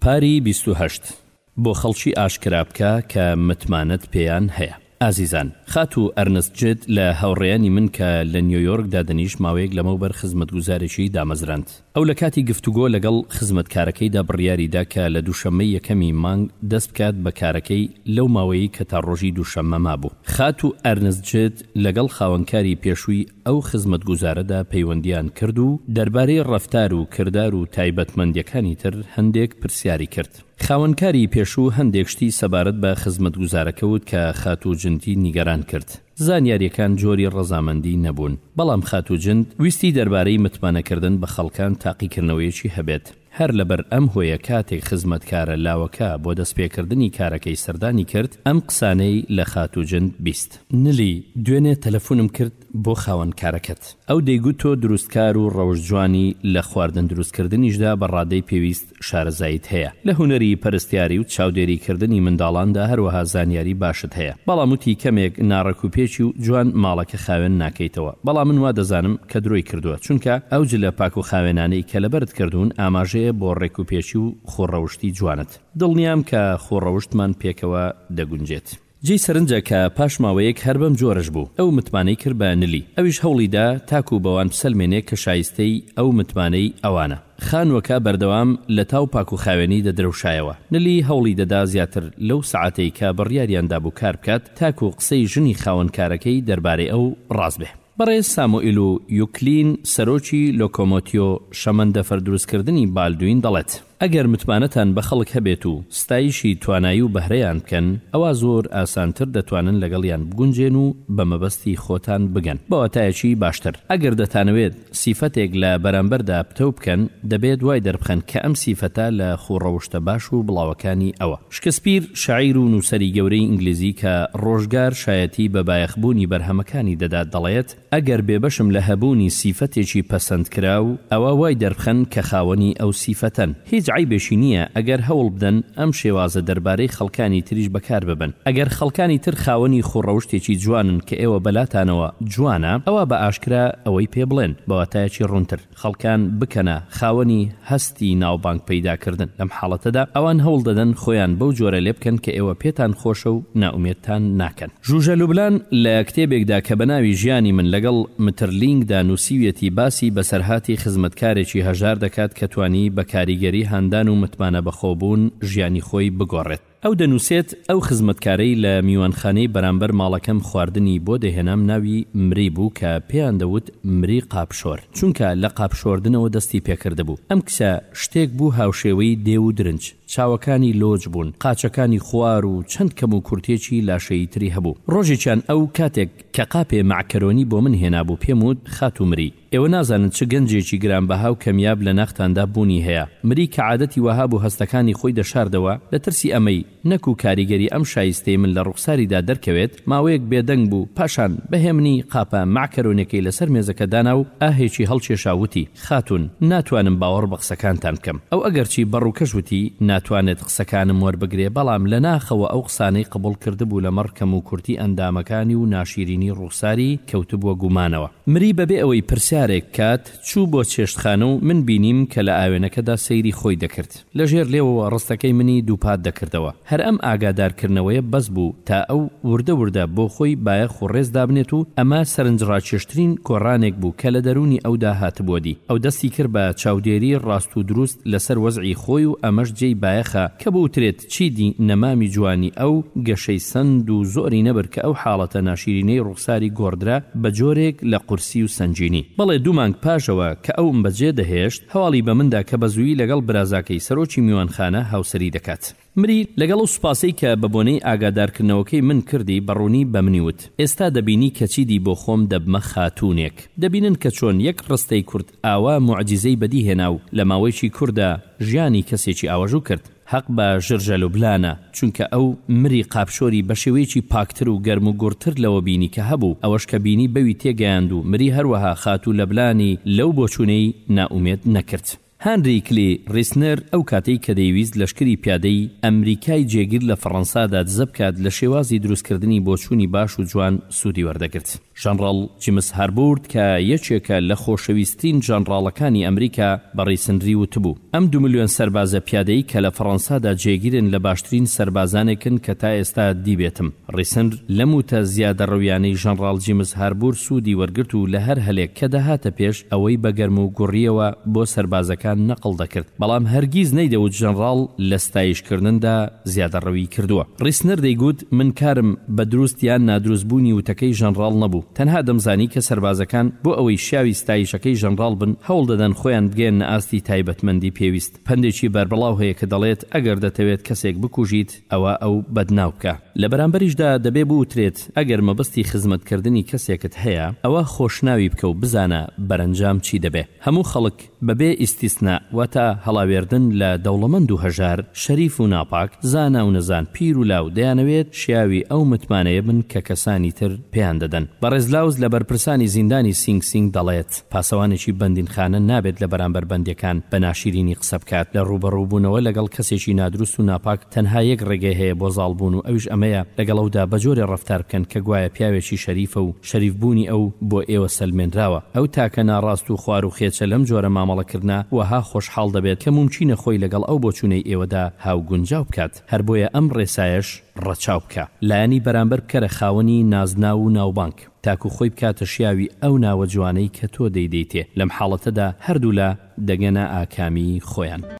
پاری بیست و هەشت بۆ خەڵکی ئاشکرا بکە کە متمانەت پێیان هەیە. ئازیزان، خاتوو ئەرنست جد لە هاوڕێیانی من کە لە نیۆیۆرک دادەنیشت ماوەیەک لەمەوبەر خزمەتگوزارێکی دامەزراند. ئەو لە کاتی گفتوگۆ لەگەڵ خزمەتکارەکەیدا بڕیاری دا کە لە دووشەممەی یەکەمی مانگ دەست بکات بە کارەکەی لەو ماوەیەی کە تا ڕۆژی دووشەممە مابوو. خاتوو ئەرنست جد لەگەڵ خاوەنکاری پێشووی، ئەو خزمەتگوزارەدا پەیوەندییان کرد و دەربارەی ڕەفتار و کردار و تایبەتمەندییەکانی تر هەندێک پرسیاری کرد. خاوەنکاری پێشوو هەندێک شتی سەبارەت بە خزمەتگوزارەکە وت کە خاتوو جندی نیگەران کرد. زانیارییەکان جۆری ڕەزامەندی نەبوون، بەڵام خاتوو جند ویستی دەربارەی متمانەکردن بە خەڵکان تاقیکردنەوەیەکی هەبێت. هەر لەبەر ئەم هۆیە کاتێک خزمەتکارە لاوەکە بۆ دەست پێکردنی کارەکەی سەردانی کرد ئەم قسانەی لە خاتوو جن بیست. نلی، دوێنێ تەلەفونم کرد بۆ خاوەن کارەکەت. ئەو دەیگوت تۆ دروستکار و ڕەوشت جوانی، لە خواردن دروستکردنیشدا بە ڕادەی پێویست شارەزاییت هەیە. لە هونەری پەرستیاری و چاودێری کردنی منداڵاندا هەروەها زانیاری باشت هەیە. بەڵام وتی کەمێک ناڕەک و پێچی و جوان ماڵەکە خاوێن ناکەیتەوە. بەڵام من وا دەزانم. کە درۆی کردووە چونکە ئەو جلە پاک و خاوێنانەی کە لەبەرت کردوون ئاماژەیە بۆ ڕێک و پێکی و خو ڕەوشتی جوانت دڵنیام کە خو ڕەوشتمان پێکەوە دەگونجێت جێی سەرنجە کە پاش ماوەیەک هەر بەم جۆرەش بوو ئەو متمانەی کرد بە نلی ئەویش هەوڵی دا تاکو بەوان بسەلمێنێ کە شایستەی ئەو متمانەی ئەوانە خانووەکە بەردەوام لە تاو پاک و خاوێنی دەدرەوشایەوە نلی هەوڵی دەدا زیاتر لەو سەعاتەی کە بڕیاریان دابوو کار بکات تاکو قسەی ژنی خاوەن کارەکەی دەربارەی ئەو ڕاست بێ. بەڕێز ساموئیل و یوکلین سەرۆکی لۆکۆمۆتیۆ شەمەندەفەر دروستکردنی بالدوین دەڵێت، ئەگەر متمانەتان بە خەڵک هەبێت و ستایشی توانایی و بەهرەیان بکەن، ئەوا زۆر ئاسانتر دەتوانن لەگەڵیان بگونجێن و بە مەبەستی خۆتان بگەن بە واتایەکی باشتر. ئەگەر دەتانەوێت سیفەتێک لە بەرامبەردا پتەو بکەن، دەبێت وای دەربخەن کە ئەم سیفەتە لە خوو ڕەوشتە باش و بڵاوەکانی ئەوە. شکسپیر، شاعیر و نووسەری گەورەی ئینگلیزی کە ڕۆژگار شایەتی بە بایەخبوونی بەرهەمەکانی دەدات دەڵێت، ئەگەر بێبەشم لە هەبوونی سیفەتێکی پەسەندکراو، ئەوا وای دەربخەن کە خاوەنی ئەو سیفەتەن. هیچ عەیبێکی نییە ئەگەر هەوڵ بدەن ئەم شێوازە دەربارەی خەڵکانی تریش بەکار ببەن. ئەگەر خەڵکانی تر خاوەنی خووڕەوشتێکی جوانن کە ئێوە بەلاتانەوە جوانە، ئەوا بە ئاشکرا ئەوەی پێ بڵێن، بە واتایەکی ڕوونتر. خەڵکان بکەنە خاوەنی هەستی ناوبانگ پەیدا کردن، لەم حاڵەتەدا ئەوان هەوڵ دەدەن خۆیان بەو جۆرە لێبکەن کە ئێوە پێتان خۆشە و نائومێدتان ناکەن. ژوژە لوبلان لە کتێبێکدا کە بە ناوی ژیانی من لەگەڵ مترلینگ دا نووسیویەتی باسی بەسەرهاتی خزمەتکارێکی هەژار دەکات کە توانی بە کاریگەری هاندان و متمانەبەخۆبوون ژیانی خۆی بگۆڕێت. ئەو دەنووسێت، ئەو خزمەتکارەی لە میوانخانەی بەرامبەر ماڵەکەم خواردنی بۆ دەهێنام ناوی مری بوو کە پێیان دەوت مری قاپشۆر، چونکە لە قاپشۆردنەوە دەستی پێکردبوو. ئەم کچە شتێک بوو هاوشێوەی دێو و درنج، چاوەکانی لۆچ بوون، قاچەکانی خوار و چەند کەموکورتییەکی لاشەیی تری هەبوو. ڕۆژێکیان ئەو کاتێک کە قاپێ مەعکەرۆنی بۆ من هێنابوو پێم وت، خاتوو مری! ئێوە نازانن چ گەنجێکی گرانبەها و کەمیاب لە ناختاندا بوونی هەیە. مری کە عادەتی وەها بوو هەستەکانی خۆی دەشاردەوە، لە ترسی ئەمەی، نەکوو کاریگەری ئەم شایستەی من لە ڕوخساریدا دەرکەوێت، ماوەیەک بێدەنگ بوو، پاشان، بە هێمنی، قاپە مەعکەرۆنیەکەی لەسەر مێزەکە دانا و ئاهێکی هەڵکێشا وتی، خاتوون، ناتوانم باوەڕ بە قسەکانتان بکەم. ئەو ئەگەرچی بە ڕووکەش وتی، ناتوانێت قسەکانم وەربگرێ، بەڵام لە ناخەوە ئەو قسانەی قبوڵ کردبوو لەمەڕ کەموکورتی ئەندامەکانی و ناشیرینی ڕوخساری، کەوتبووە گومانەوە. مری بەبێ ئەوەی پرسیارێک کات چوو بۆ چێشتخانە و من بینیم کە لە ئاوێنەکەدا سەیری خۆی دەکرد لە ژێر لێوەوە ڕستەکەی منی دووپات دەکردەوە هەر ئەم ئاگادارکردنەوەیە بەس بوو تا ئەو وردە وردە بۆ خۆی بایەخ و ڕێز دابنێت و ئەمە سەرنجڕاکێشترین گۆڕانێک بوو کە لە دەروونی ئەودا هاتبووە دی ئەو دەستی کرد بە چاودێری ڕاست و دروست لەسەر وەزعی خۆی و ئەمەش جێی بایەخە کە بوترێت چیدی نەمامی جوانی ئەو گەشەی سەند و زۆری نەبرد کە ئەو حاڵەتە ناشیرینەی ڕوخساری گۆڕدرا بە جۆرێک لە قورسی و سەنگینی. بەڵێ دوو مانگ پاش ئەوە کە ئەوم بە جێ دەهێشت، هەواڵی بە من دا کە بە زوویی لەگەڵ برازاکەی سەرۆکی میوانخانە هاوسەری دەکات. مری، لەگەڵ ئەو سوپاسەی کە بە بۆنەی ئاگادارکردنەوەکەی من کردی، بە ڕوونی بە منی وت، ئێستا دەبینی کە چیدی بۆ خۆم دەبمە خاتوونێک. دەبینن کە چۆن یەک ڕستەی کورت ئاوا موعجیزەی بەدی هێنا و لە ماوەیەکی کوردا ژیانی کەسێکی ئاوەژوو کرد. هەق بە ژرژە لوبلانە چونکە ئەو مری قاپشۆری بەشێوەیەکی پاکتر و گەرم و گوڕتر لەوە بینی کە هەبوو ئەوەش کە بینی بەوی تێگەیاند و مری هەروەها خاتوو لەبلانی لەو بۆچوونەی نائومێد نەکرد. هانری کلی ریسنر ئەو کاتەی کە دەیویست لەشکری پیادەی ئەمریکای جێگیر لە فەڕەنسادا دزە بکات لە شێوازی دروستکردنی بۆچوونی باش و جوان سوودی وەردەگرت. ژەنڕاڵ جیمس هاربورد کە یەکێکە لە خۆشەویسترین ژەنڕاڵەکانی ئەمریکا بە ڕیسنری وتبوو، ئەم دوو ملیۆن سەربازە پیادەی کە لە فەڕەنسادا جێگیرن لە باشترین سەربازانێکن کە تا ئێستا دیبێتم. ڕیسنر لەم وتە زیادەڕەویانەی ژەنڕاڵ جیمس هاربور سوودی وەرگرت و لە هەر هەلێک کە دەهاتە پێش ئەوەی بە گەرم و گوڕییەوە بۆ سەربازەکان نەقڵ دەکرد بەڵام هەرگیز نەیدەوت ژەنڕاڵ لە ستایشکردندا زیادەڕەویی کردووە. ڕیسنەر دەیگوت، من کارم بە دروست یان نادروست بوونی وتەکەی ژەنڕاڵ نەبوو، تەنها دەمزانی کە سەربازەکان بۆ ئەوەی شیاوی ستایشەکەی ژەنڕاڵ بن، هەوڵ دەدەن خۆیان بگەیەننە ئاستی تایبەتمەندی پێویست. پەندێکی بەربڵاو هەیە کە دەڵێت، ئەگەر دەتەوێت کەسێک بکوژیت، ئەوا ئەو بەدناو بکە. لە بەرامبەریشدا دەبێ بوترێت، ئەگەر مەبەستی خزمەتکردنی کەسێکت هەیە، ئەوا خۆشناوی بکە و بزانە بەرەنجام چی دەبێ. هەموو خەڵک بەبێ ئیستیسنا، واتە هەڵاوێردن لە دەوڵەمەند و هەژار، شەریف و ناپاک، زانا و نەزان، پیر و لاو دەیانەوێت شیاوی ئەو متمانەیە بن کە کەسانی تر پێیان دەدەن. بەڕێز لاوز لە بەرپرسانی زیندانی سینگ سینگ دەڵێت، پاسەوانێکی بەندینخانە نابێت لە بەرامبەر بەندیەکان بە ناشیرینی قسە بکات، لە ڕووبەڕووبوونەوە لەگەڵ کەسێکی نادروست و ناپاک تەنها یەک ڕێگەی هەیە بۆ زاڵبوون و ئەویش ئەمەیە لەگەڵ ئەودا بەجۆرێ ڕەفتار بکەن کە گوایە پیاوێکی شەریفە و شەریف بوونی ئەو بۆ ئێوە سەلمێنراوە. ئەو تاکە ناڕاست و خوار و خێچە لەم جۆرە مامەڵە کردنە وەها خۆشحاڵ دەبێت کە مومکینە خۆی لەگەڵ ئەو بۆچوونەی ئێوەدا هاوگونجاو بکات. هەر بۆیە ئەم ڕێسایەش ڕەچاو بکە. لایەنی بەرامبەر بکەرە خاوەنی نازناو و ناوبانگ. تاکو خۆی بکاتە شیاوی ئەو ناوە جوانەی کە تۆ دەیدەیتێ. لەم حاڵەتەدا هەردوولا دەگەنە ئاکامی خۆیان.